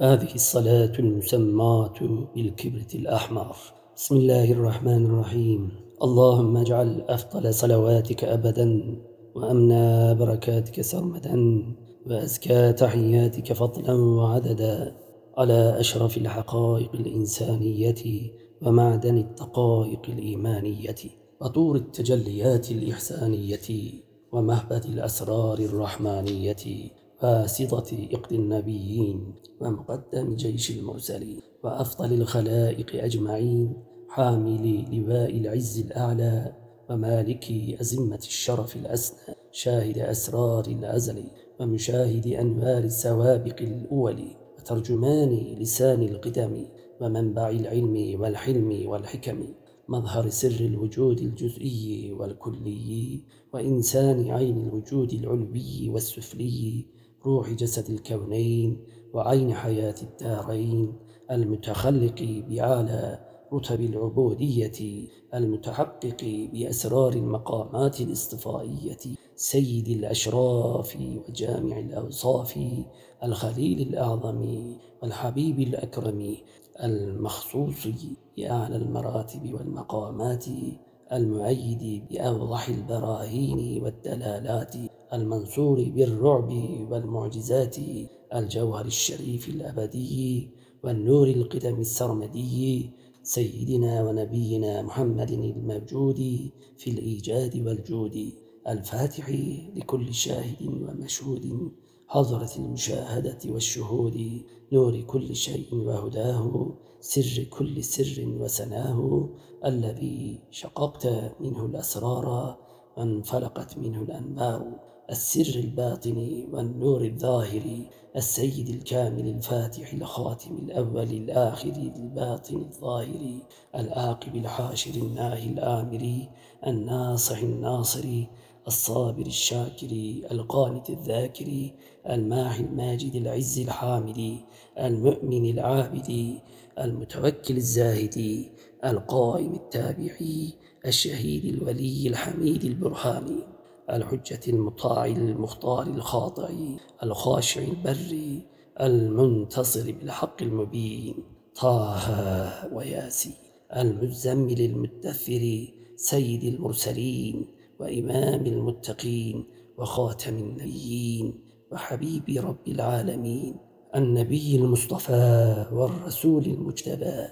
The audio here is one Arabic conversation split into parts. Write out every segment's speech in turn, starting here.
هذه الصلاة المسماة بالكبرة الأحمر. بسم الله الرحمن الرحيم. اللهم اجعل أفضل صلواتك أبدا وأمنى بركاتك سرمدا وأزكى تحياتك فضلا وعددا على أشرف الحقائق الإنسانية ومعدن الدقائق الإيمانية. وطور التجليات الإحسانية ومهبد الأسرار الرحمانية. واسطة إقد النبيين ومقدم جيش المرسلين وأفضل الخلائق أجمعين حامل لواء العز الأعلى ومالك أزمة الشرف الأسنى شاهد أسرار الأزل ومشاهد أنوار السوابق الأول وترجمان لسان القدم ومنبع العلم والحلم والحكم مظهر سر الوجود الجزئي والكلي وإنسان عين الوجود العلوي والسفلي. روح جسد الكونين وعين حياة الدارين المتخلق بأعلى رتب العبودية المتحقق بأسرار المقامات الاصطفائية سيد الأشراف وجامع الأوصاف الخليل الأعظم والحبيب الأكرم المخصوص بأعلى المراتب والمقامات المؤيد بأوضح البراهين والدلالات. المنصور بالرعب والمعجزات الجوهر الشريف الأبدي والنور القدم السرمدي سيدنا ونبينا محمد الموجود في الإيجاد والجود الفاتح لكل شاهد ومشهود حضرة المشاهدة والشهود نور كل شيء وهداه سر كل سر وسناه الذي شققت منه الأسرار وانفلقت منه الأنبار. السر الباطن والنور الظاهر السيد الكامل الفاتح الخاتم الأول الآخر الباطن الظاهر العاقب الحاشر الناهي الآمر الناصح الناصر الصابر الشاكر القانت الذاكر الماحي الماجد العز الحامد المؤمن العابد المتوكل الزاهد القائم التابعي الشهيد الولي الحميد البرهاني الحجة المطاع المختار الخاضع الخاشع البر المنتصر بالحق المبين. طه وياسين المزمل المدثر سيد المرسلين وإمام المتقين وخاتم النبيين وحبيب رب العالمين. النبي المصطفى والرسول المجتبى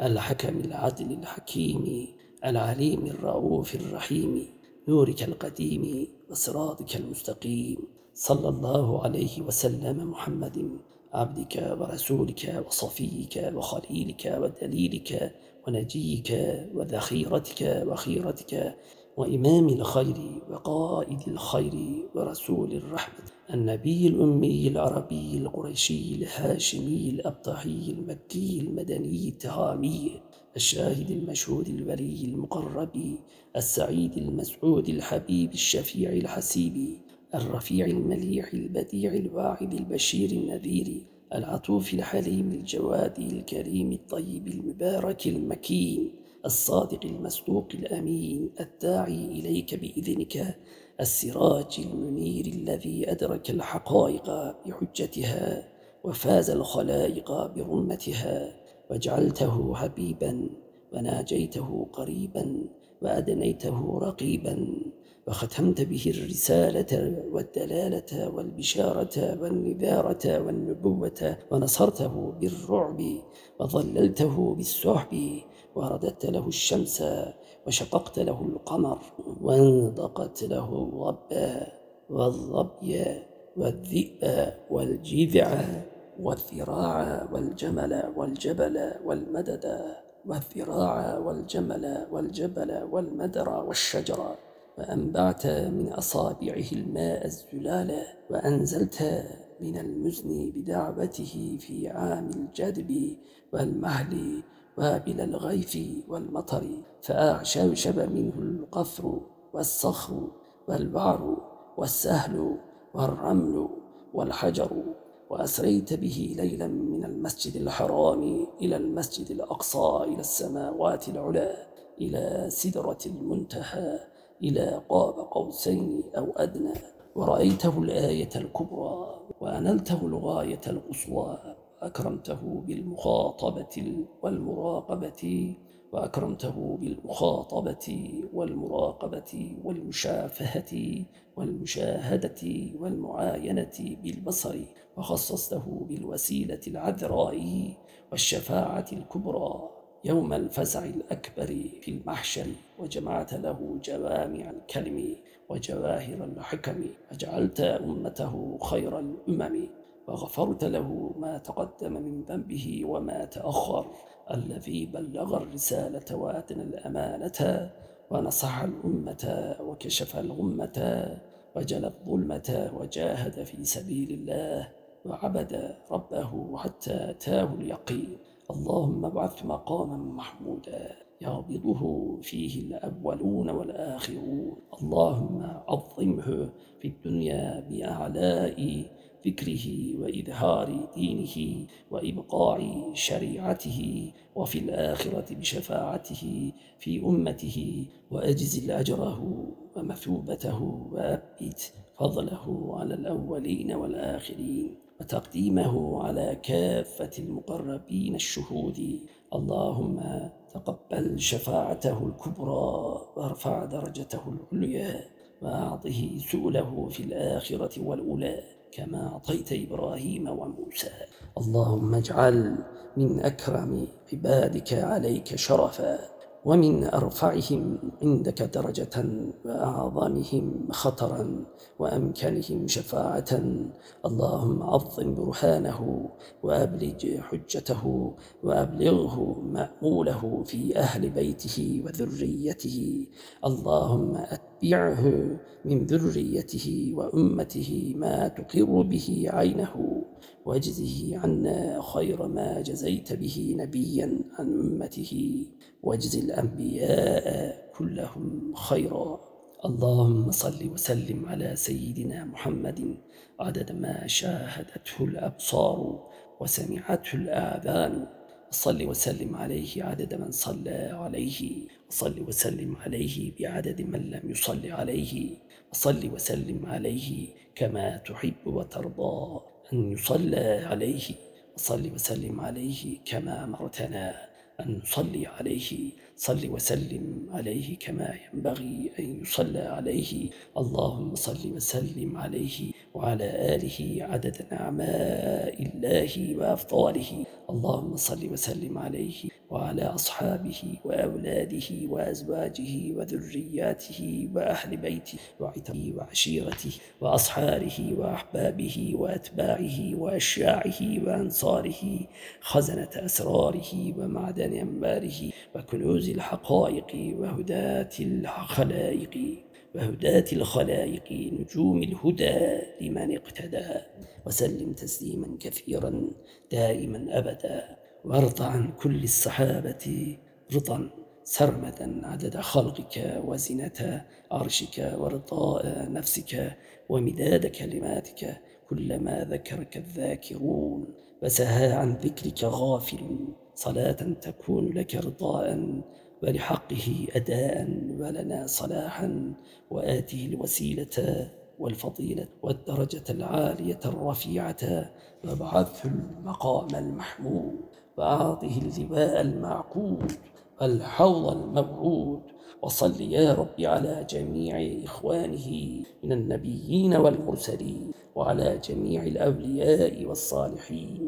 الحكم العدل الحكيم العليم الرؤوف الرحيم. نورك القديم وصراطك المستقيم. صلى الله عليه وسلم محمد عبدك ورسولك وصفيك وخليلك ودليلك ونجيك وذخيرتك وخيرتك وإمام الخير وقائد الخير ورسول الرحمة. النبي الأمي العربي القريشي الهاشمي الأبطحي المكي المدني التهامي الشاهد المشهود الولي المقرب السعيد المسعود الحبيب الشفيع الحسيب الرفيع المليح البديع الواعد البشير النذير العطوف الحليم الجواد الكريم الطيب المبارك المكين الصادق المصدوق الأمين الداعي إليك بإذنك السراج المنير الذي أدرك الحقائق بحجتها وفاز الخلائق برمتها. وجعلته حبيبا وناجيته قريبا وأدنيته رقيبا وختمت به الرسالة والدلالة والبشارة والنذارة والنبوة ونصرته بالرعب وظللته بالسحب ورددت له الشمس وشققت له القمر وانضقت له الرب والظبي والذئب والجذع. والذراع والجمل والجبل والمدد والذراع والجمل والجبل والمدر والشجر. وأنبعت من أصابعه الماء الزلال وأنزلت من المزن بدعوته في عام الجدب والمهل وابل الغيث والمطر. فأعشوشب منه القفر والصخر والبعر والسهل والرمل والحجر. وأسريت به ليلا من المسجد الحرام إلى المسجد الأقصى إلى السماوات العلا إلى سدرة المنتهى إلى قاب قوسين أو أدنى. ورأيته الآية الكبرى وأنلته الغاية القصوى. وأكرمته بالمخاطبة والمراقبة. وأكرمته بالمخاطبة والمراقبة والمشافهة والمشاهدة والمعاينة بالبصر وخصصته بالوسيلة العذراء والشفاعة الكبرى يوم الفزع الأكبر في المحشر وجمعت له جوامع الكلم وجواهر الحكم وجعلت أمته خير الأمم وغفرت له ما تقدم من ذنبه وما تأخر. الذي بلغ الرسالة وأدنى الأمانة ونصح الأمة وكشف الغمة وجل الظلمة وجاهد في سبيل الله وعبد ربه حتى أتاه اليقين. اللهم ابعث مقاما محمودا يغبطه فيه الأولون والآخرون. اللهم عظمه في الدنيا بأعلاء ذكره وإظهار دينه وإبقاع شريعته وفي الآخرة بشفاعته في أمته وأجزل أجره ومثوبته وأبت فضله على الأولين والآخرين وتقديمه على كافة المقربين الشهود. اللهم تقبل شفاعته الكبرى وارفع درجته العليا وأعطه سؤله في الآخرة والأولى. كما أعطيت إبراهيم وموسى. اللهم اجعل من أكرم عبادك عليك شرفا ومن أرفعهم عندك درجة وأعظمهم خطرا وأمكنهم شفاعة. اللهم عظم برهانه وأبلج حجته وأبلغه مأموله في أهل بيته وذريته. اللهم أتبعه من ذريته وأمته ما تقر به عينه واجزه عنا خير ما جزيت به نبيا عن أمته. واجز الأنبياء كلهم خيرا. اللهم صل وسلم على سيدنا محمد عدد ما شاهدته الأبصار وسمعته الآذان. صل وسلم عليه عدد من صلى عليه وصل وسلم عليه بعدد من لم يصل عليه وصل وسلم عليه كما تحب وترضى أن يصلى عليه وصل وسلم عليه كما أمرتنا أن نصلي عليه صل وسلم عليه كما ينبغي أن يصلى عليه اللهم صل وسلم عليه وعلى آله عدد نعماء الله وأفضاله. اللهم صل وسلم عليه وعلى أصحابه وأولاده وأزواجه وذرياته وأهل بيته وعتره وعشيرته وأصحاره وأحبابه وأتباعه وأشياعه وأنصاره خزنة أسراره ومعدن أنباره وكنوز الحقائق وهداة الخلائق. وهداة الخلائق نجوم الهدى لمن اقتدى وسلم تسليما كثيرا دائما أبدا وارض عن كل الصحابة رضا سرمدا عدد خلقك وزنة عرشك ورضاء نفسك ومداد كلماتك كلما ذكرك الذاكرون وسهى عن ذكرك غافل صلاة تكون لك رضاء ولحقه أداء ولنا صلاحا وآته الوسيلة والفضيلة والدرجة العالية الرفيعة وابعثه المقام المحمود وأعطه اللواء المعقود والحوض الموعود وصل يا رب على جميع إخوانه من النبيين والمرسلين وعلى جميع الأولياء والصالحين.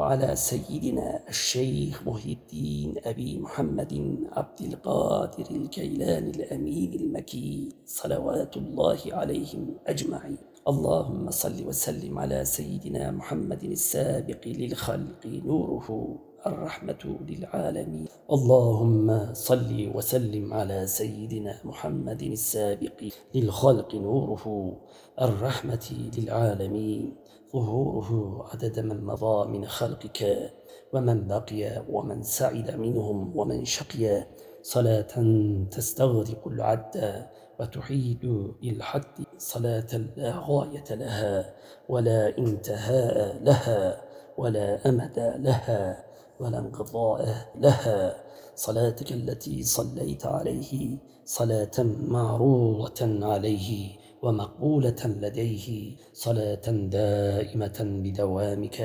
وعلى سيدنا الشيخ محي الدين أبي محمد عبد القادر الكيلان الأمين المكي صلوات الله عليهم أجمعين. اللهم صل وسلم على سيدنا محمد السابق للخلق نوره الرحمة للعالمين. اللهم صل وسلم على سيدنا محمد السابق للخلق نوره الرحمة للعالمين. ظهوره عدد من مضى من خلقك ومن بقي ومن سعد منهم ومن شقي. صلاة تستغرق العد وتحيد بالحد صلاة لا غاية لها ولا انتهاء لها ولا أمد لها ولا انقضاء لها. صلاتك التي صليت عليه صلاة معروضة عليه. ومقبولة لديه صلاة دائمة بدوامك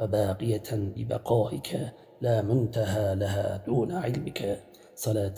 وباقية ببقائك لا منتهى لها دون علمك. صلاة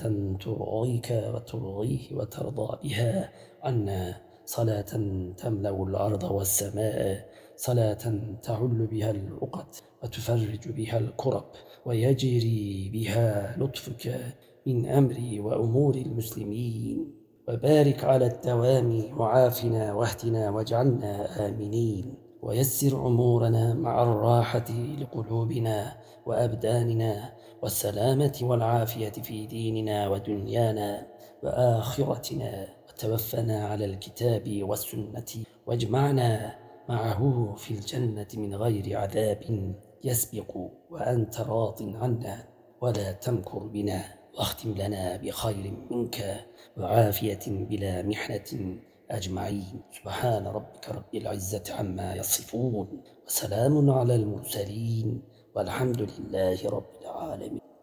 ترضيك وترضيه وترضى بها عنا. صلاة تملأ الأرض والسماء. صلاة تعل بها العقد وتفرج بها الكرب ويجري بها لطفك من أمر وأمور المسلمين. وبارك على الدوام وعافنا واهدنا واجعلنا آمنين. ويسر أمورنا مع الراحة لقلوبنا وأبداننا والسلامة والعافية في ديننا ودنيانا وآخرتنا. وتوفنا على الكتاب والسنة واجمعنا معه في الجنة من غير عذاب يسبق. وأنت راض عنا ولا تمكر بنا. واختم لنا بخير منك وعافية بلا محنة أجمعين. سبحان ربك رب العزة عما يصفون وسلام على المرسلين والحمد لله رب العالمين.